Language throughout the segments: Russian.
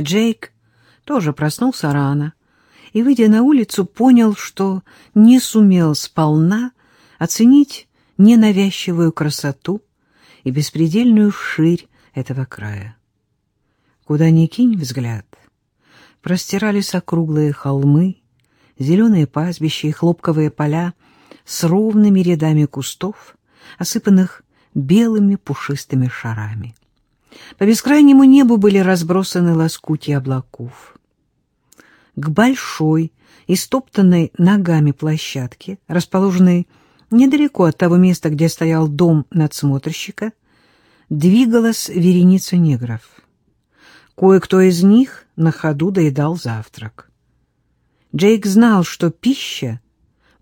Джейк тоже проснулся рано и, выйдя на улицу, понял, что не сумел сполна оценить ненавязчивую красоту и беспредельную ширь этого края. Куда ни кинь взгляд, простирались округлые холмы, зеленые пастбища и хлопковые поля с ровными рядами кустов, осыпанных белыми пушистыми шарами. По бескрайнему небу были разбросаны лоскутья облаков. К большой, истоптанной ногами площадке, расположенной недалеко от того места, где стоял дом надсмотрщика, двигалась вереница негров. Кое-кто из них на ходу доедал завтрак. Джейк знал, что пища,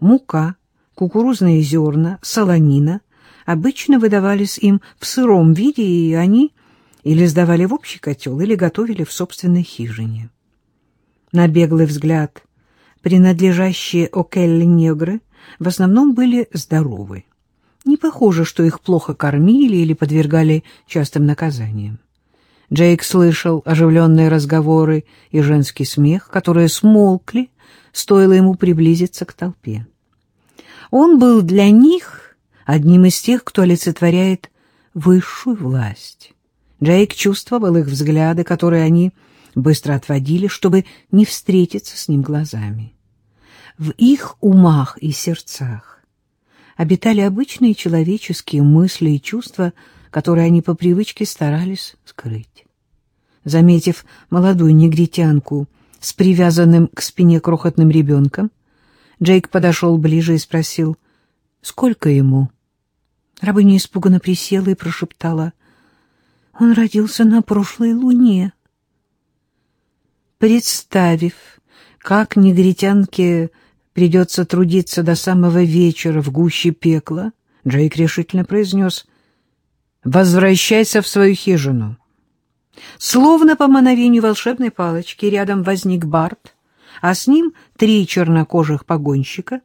мука, кукурузные зерна, солонина обычно выдавались им в сыром виде, и они или сдавали в общий котел, или готовили в собственной хижине. На беглый взгляд принадлежащие Окелли негры в основном были здоровы. Не похоже, что их плохо кормили или подвергали частым наказаниям. Джейк слышал оживленные разговоры и женский смех, которые смолкли, стоило ему приблизиться к толпе. Он был для них одним из тех, кто олицетворяет высшую власть. Джейк чувствовал их взгляды, которые они быстро отводили, чтобы не встретиться с ним глазами. В их умах и сердцах обитали обычные человеческие мысли и чувства, которые они по привычке старались скрыть. Заметив молодую негритянку с привязанным к спине крохотным ребенком, Джейк подошел ближе и спросил, сколько ему? Рабыня испуганно присела и прошептала — он родился на прошлой луне. Представив, как негритянке придется трудиться до самого вечера в гуще пекла, Джейк решительно произнес «Возвращайся в свою хижину». Словно по мановению волшебной палочки рядом возник Барт, а с ним три чернокожих погонщика,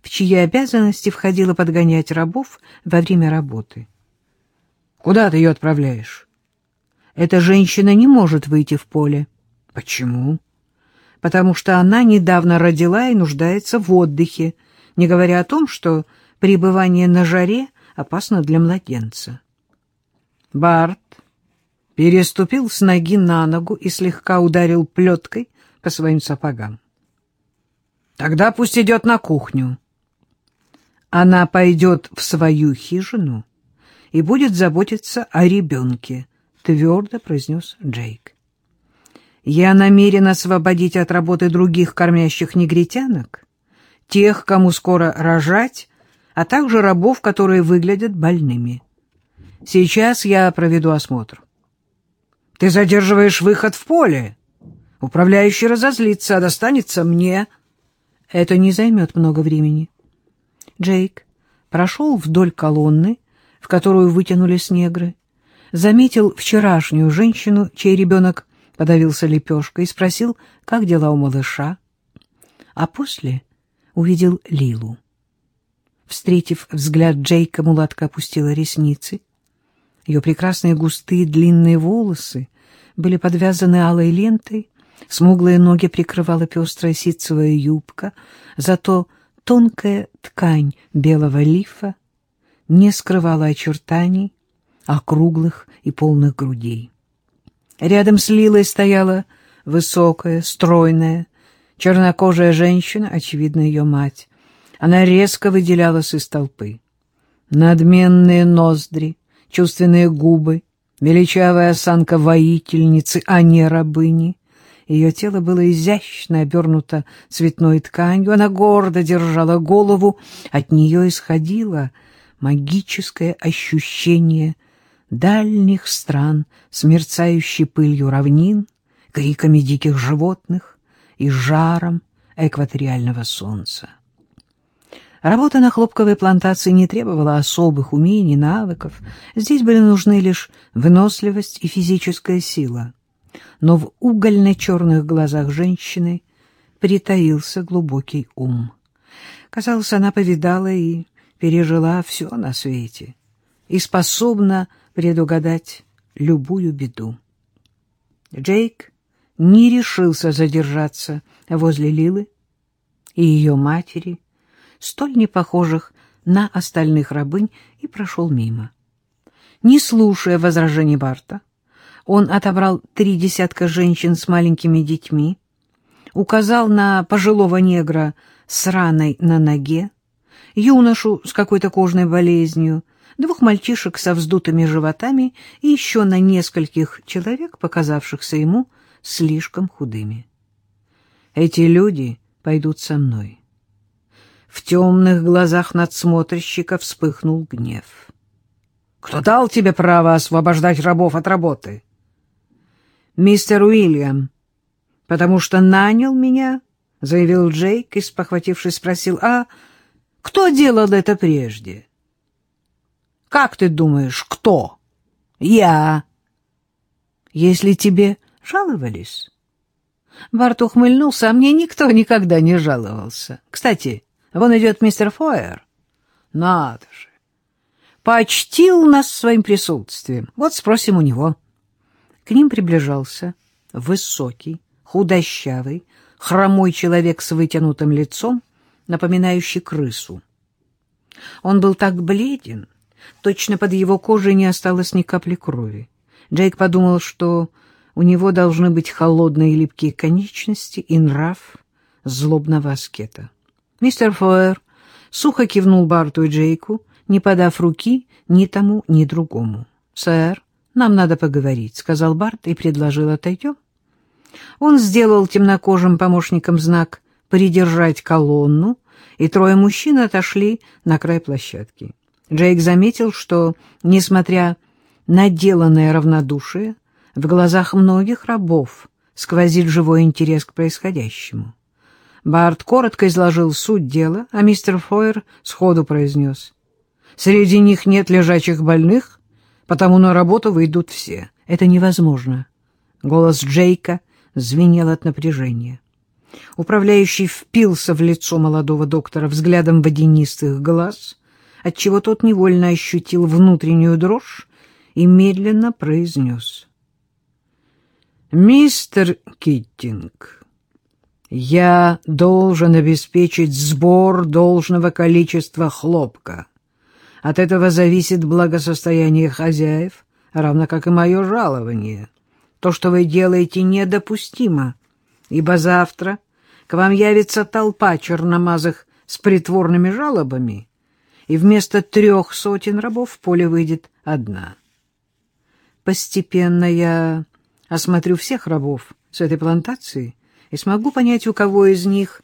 в чьи обязанности входило подгонять рабов во время работы. Куда ты ее отправляешь? Эта женщина не может выйти в поле. Почему? Потому что она недавно родила и нуждается в отдыхе, не говоря о том, что пребывание на жаре опасно для младенца. Барт переступил с ноги на ногу и слегка ударил плеткой по своим сапогам. Тогда пусть идет на кухню. Она пойдет в свою хижину и будет заботиться о ребенке, — твердо произнес Джейк. Я намерен освободить от работы других кормящих негритянок, тех, кому скоро рожать, а также рабов, которые выглядят больными. Сейчас я проведу осмотр. Ты задерживаешь выход в поле. Управляющий разозлится, а достанется мне. Это не займет много времени. Джейк прошел вдоль колонны, в которую вытянулись негры, заметил вчерашнюю женщину, чей ребенок подавился лепешкой, и спросил, как дела у малыша. А после увидел Лилу. Встретив взгляд Джейка, мулатка опустила ресницы. Ее прекрасные густые длинные волосы были подвязаны алой лентой, смуглые ноги прикрывала пестрая ситцевая юбка, зато тонкая ткань белого лифа не скрывала очертаний округлых и полных грудей. Рядом с Лилой стояла высокая, стройная, чернокожая женщина, очевидно, ее мать. Она резко выделялась из толпы. Надменные ноздри, чувственные губы, величавая осанка воительницы, а не рабыни. Ее тело было изящно обернуто цветной тканью, она гордо держала голову, от нее исходило магическое ощущение дальних стран с мерцающей пылью равнин, криками диких животных и жаром экваториального солнца. Работа на хлопковой плантации не требовала особых умений, навыков. Здесь были нужны лишь выносливость и физическая сила. Но в угольно-черных глазах женщины притаился глубокий ум. Казалось, она повидала и пережила все на свете и способна предугадать любую беду. Джейк не решился задержаться возле Лилы и ее матери, столь непохожих на остальных рабынь, и прошел мимо. Не слушая возражений Барта, он отобрал три десятка женщин с маленькими детьми, указал на пожилого негра с раной на ноге, юношу с какой-то кожной болезнью, двух мальчишек со вздутыми животами и еще на нескольких человек, показавшихся ему слишком худыми. Эти люди пойдут со мной. В темных глазах надсмотрщика вспыхнул гнев. «Кто дал тебе право освобождать рабов от работы?» «Мистер Уильям, потому что нанял меня», — заявил Джейк и, спохватившись, спросил, «А кто делал это прежде?» «Как ты думаешь, кто?» «Я». «Если тебе жаловались?» Барт ухмыльнулся, а мне никто никогда не жаловался. Кстати, вон идет мистер Фойер. Надо же. Почтил нас своим присутствием. Вот спросим у него. К ним приближался высокий, худощавый, хромой человек с вытянутым лицом, напоминающий крысу. Он был так бледен, точно под его кожей не осталось ни капли крови. Джейк подумал, что у него должны быть холодные липкие конечности и нрав злобного аскета. Мистер Фойер сухо кивнул Барту и Джейку, не подав руки ни тому, ни другому. — Сэр, нам надо поговорить, — сказал Барт и предложил отойдем. Он сделал темнокожим помощникам знак «придержать колонну», и трое мужчин отошли на край площадки. Джейк заметил, что, несмотря на деланное равнодушие, в глазах многих рабов сквозит живой интерес к происходящему. Барт коротко изложил суть дела, а мистер Фойер сходу произнес. «Среди них нет лежачих больных, потому на работу выйдут все. Это невозможно». Голос Джейка звенел от напряжения. Управляющий впился в лицо молодого доктора взглядом водянистых глаз, отчего тот невольно ощутил внутреннюю дрожь и медленно произнес — «Мистер Киттинг, я должен обеспечить сбор должного количества хлопка. От этого зависит благосостояние хозяев, равно как и мое жалование. То, что вы делаете, недопустимо, ибо завтра вам явится толпа черномазых с притворными жалобами, и вместо трех сотен рабов в поле выйдет одна. Постепенно я осмотрю всех рабов с этой плантации и смогу понять, у кого из них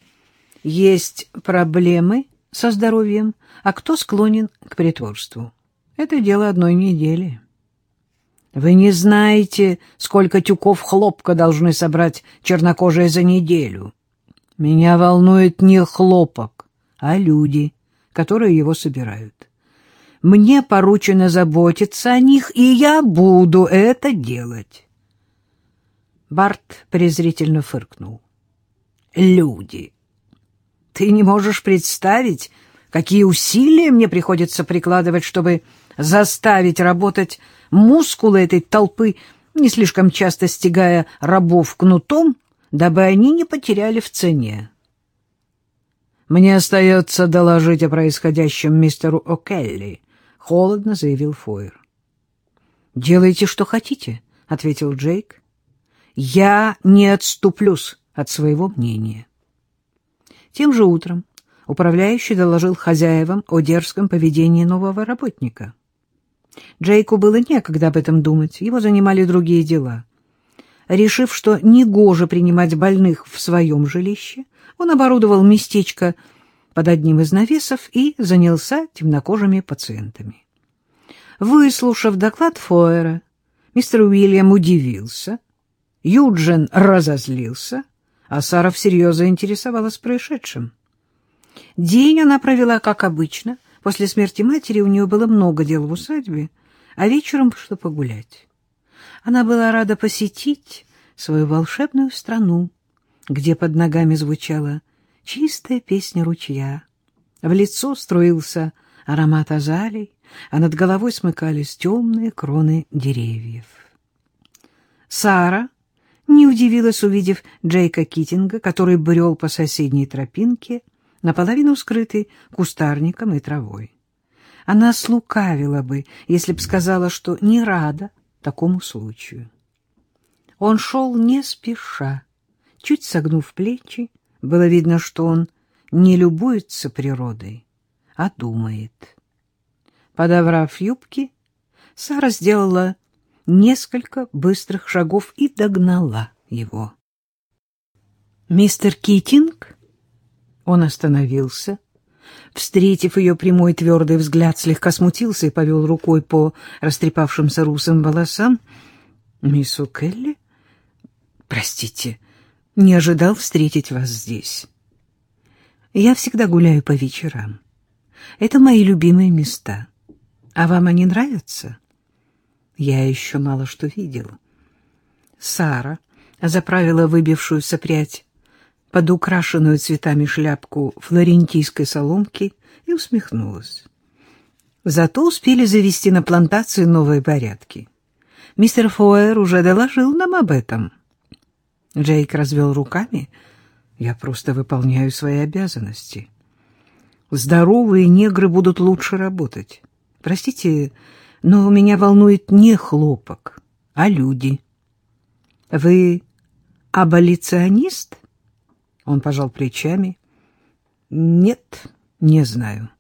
есть проблемы со здоровьем, а кто склонен к притворству. Это дело одной недели. Вы не знаете, сколько тюков хлопка должны собрать чернокожие за неделю. Меня волнует не хлопок, а люди, которые его собирают. Мне поручено заботиться о них, и я буду это делать. Барт презрительно фыркнул. «Люди! Ты не можешь представить, какие усилия мне приходится прикладывать, чтобы заставить работать мускулы этой толпы, не слишком часто стягая рабов кнутом, дабы они не потеряли в цене. «Мне остается доложить о происходящем мистеру О'Келли», — холодно заявил Фойер. «Делайте, что хотите», — ответил Джейк. Я не отступлюсь от своего мнения. Тем же утром управляющий доложил хозяевам о дерзком поведении нового работника. Джейку было некогда об этом думать, его занимали другие дела. Решив, что негоже принимать больных в своем жилище, он оборудовал местечко под одним из навесов и занялся темнокожими пациентами. Выслушав доклад Фойера, мистер Уильям удивился — Юджин разозлился, а Сара всерьез заинтересовалась происшедшим. День она провела, как обычно. После смерти матери у нее было много дел в усадьбе, а вечером что погулять. Она была рада посетить свою волшебную страну, где под ногами звучала чистая песня ручья. В лицо струился аромат азалий, а над головой смыкались темные кроны деревьев. Сара не удивилась, увидев Джейка Китинга, который брел по соседней тропинке, наполовину скрытой кустарником и травой. Она слукавила бы, если б сказала, что не рада такому случаю. Он шел не спеша, чуть согнув плечи. Было видно, что он не любуется природой, а думает. Подобрав юбки, Сара сделала несколько быстрых шагов и догнала его. «Мистер Китинг?» Он остановился. Встретив ее прямой твердый взгляд, слегка смутился и повел рукой по растрепавшимся русым волосам. «Мисс О'Келли? Простите, не ожидал встретить вас здесь. Я всегда гуляю по вечерам. Это мои любимые места. А вам они нравятся?» Я еще мало что видела. Сара заправила выбившуюся прядь под украшенную цветами шляпку флорентийской соломки и усмехнулась. Зато успели завести на плантации новые порядки. Мистер Фоэр уже доложил нам об этом. Джейк развел руками. Я просто выполняю свои обязанности. Здоровые негры будут лучше работать. Простите, но меня волнует не хлопок, а люди. Вы аболиционист? Он пожал плечами. Нет, не знаю.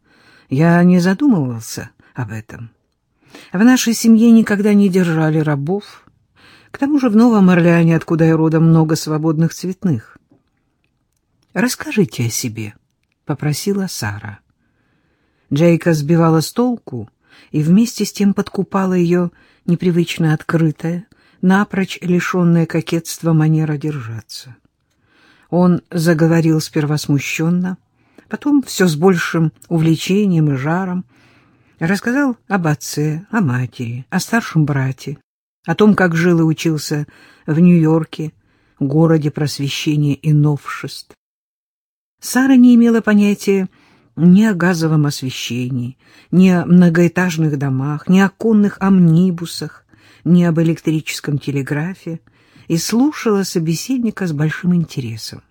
Я не задумывался об этом. В нашей семье никогда не держали рабов. К тому же в Новом Орлеане, откуда я родом, много свободных цветных. «Расскажите о себе», — попросила Сара. Джейка сбивала с толку, и вместе с тем подкупала ее непривычно открытая, напрочь лишенная кокетства манера держаться. Он заговорил сперва смущенно, потом все с большим увлечением и жаром, рассказал об отце, о матери, о старшем брате, о том, как жил и учился в Нью-Йорке, городе просвещения и новшеств. Сара не имела понятия ни о газовом освещении, ни о многоэтажных домах, ни о конных амнибусах, ни об электрическом телеграфе и слушала собеседника с большим интересом.